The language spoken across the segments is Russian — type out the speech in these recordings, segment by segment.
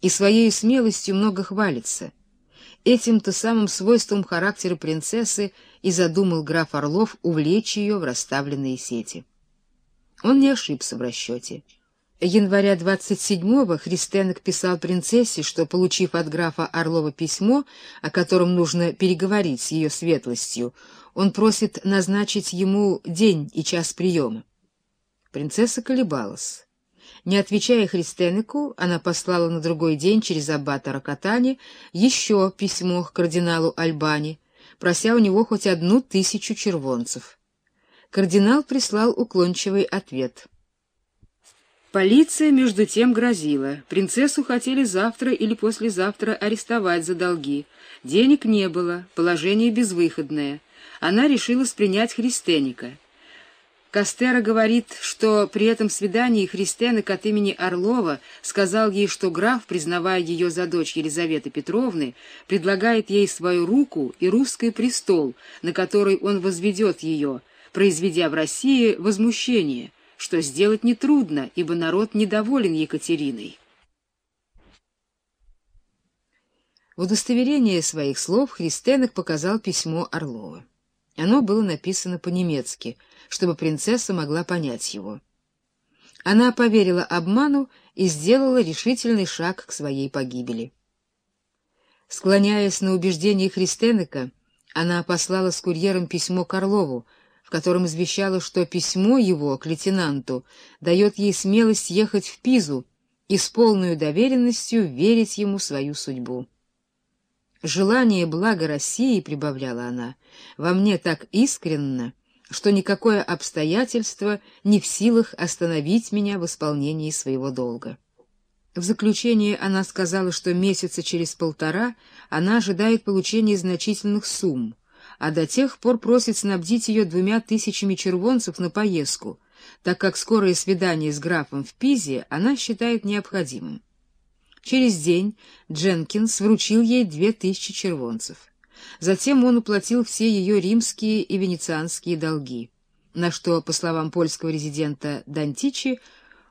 и своей смелостью много хвалится. Этим-то самым свойством характера принцессы и задумал граф Орлов увлечь ее в расставленные сети. Он не ошибся в расчете. Января 27-го Христенок писал принцессе, что, получив от графа Орлова письмо, о котором нужно переговорить с ее светлостью, он просит назначить ему день и час приема. Принцесса колебалась. Не отвечая Христенеку, она послала на другой день через аббата Ракатани еще письмо к кардиналу Альбани, прося у него хоть одну тысячу червонцев. Кардинал прислал уклончивый ответ. Полиция между тем грозила. Принцессу хотели завтра или послезавтра арестовать за долги. Денег не было, положение безвыходное. Она решила принять христеника. Кастера говорит, что при этом свидании Христенок от имени Орлова сказал ей, что граф, признавая ее за дочь Елизаветы Петровны, предлагает ей свою руку и русский престол, на который он возведет ее, произведя в России возмущение, что сделать нетрудно, ибо народ недоволен Екатериной. В удостоверение своих слов Христенок показал письмо Орлова. Оно было написано по-немецки, чтобы принцесса могла понять его. Она поверила обману и сделала решительный шаг к своей погибели. Склоняясь на убеждение Христенека, она послала с курьером письмо Карлову, в котором извещала, что письмо его к лейтенанту дает ей смелость ехать в Пизу и с полной доверенностью верить ему свою судьбу. Желание блага России, прибавляла она, во мне так искренно, что никакое обстоятельство не в силах остановить меня в исполнении своего долга. В заключение она сказала, что месяца через полтора она ожидает получения значительных сумм, а до тех пор просит снабдить ее двумя тысячами червонцев на поездку, так как скорое свидание с графом в Пизе она считает необходимым. Через день Дженкинс вручил ей две тысячи червонцев. Затем он уплатил все ее римские и венецианские долги, на что, по словам польского резидента Дантичи,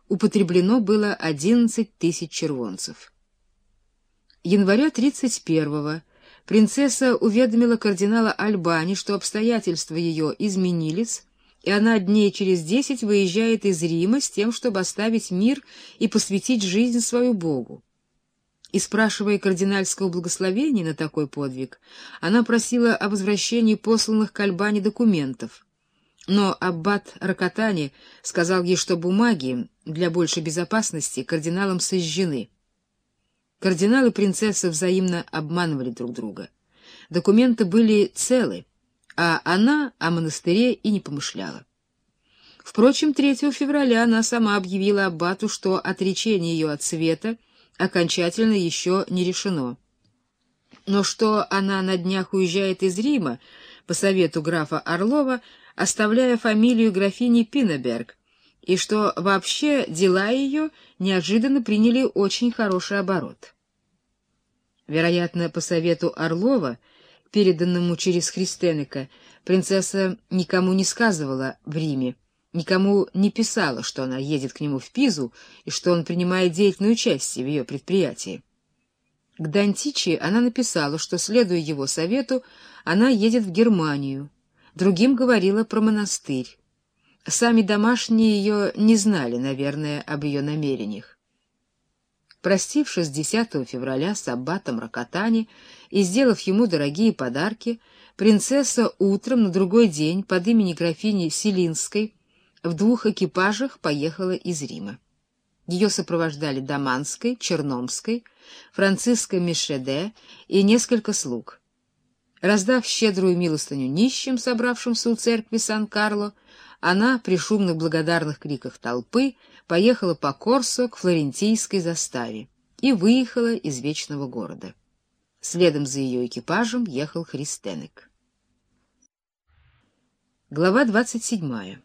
употреблено было одиннадцать тысяч червонцев. Января 31-го принцесса уведомила кардинала Альбани, что обстоятельства ее изменились, и она дней через десять выезжает из Рима с тем, чтобы оставить мир и посвятить жизнь свою Богу. И спрашивая кардинальского благословения на такой подвиг, она просила о возвращении посланных к Альбане документов. Но аббат Ракатани сказал ей, что бумаги для большей безопасности кардиналам сожжены. Кардинал и принцесса взаимно обманывали друг друга. Документы были целы, а она о монастыре и не помышляла. Впрочем, 3 февраля она сама объявила аббату, что отречение ее от света — окончательно еще не решено. Но что она на днях уезжает из Рима по совету графа Орлова, оставляя фамилию графини Пинеберг, и что вообще дела ее неожиданно приняли очень хороший оборот. Вероятно, по совету Орлова, переданному через Христенека, принцесса никому не сказывала в Риме, никому не писала, что она едет к нему в Пизу и что он принимает деятельное участие в ее предприятии. К Дантичи она написала, что, следуя его совету, она едет в Германию. Другим говорила про монастырь. Сами домашние ее не знали, наверное, об ее намерениях. Простившись 10 февраля с аббатом Ракатани и сделав ему дорогие подарки, принцесса утром на другой день под именем графини Селинской в двух экипажах поехала из Рима. Ее сопровождали Даманской, Черномской, Франциска Мишеде и несколько слуг. Раздав щедрую милостыню нищим, собравшимся у церкви Сан-Карло, она при шумных благодарных криках толпы поехала по Корсо к флорентийской заставе и выехала из вечного города. Следом за ее экипажем ехал Христенек. Глава двадцать седьмая.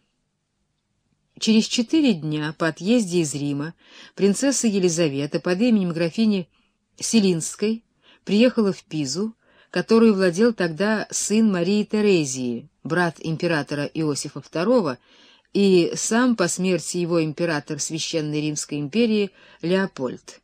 Через четыре дня по отъезде из Рима принцесса Елизавета под именем графини Селинской приехала в Пизу, которую владел тогда сын Марии Терезии, брат императора Иосифа II, и сам по смерти его император Священной Римской империи Леопольд.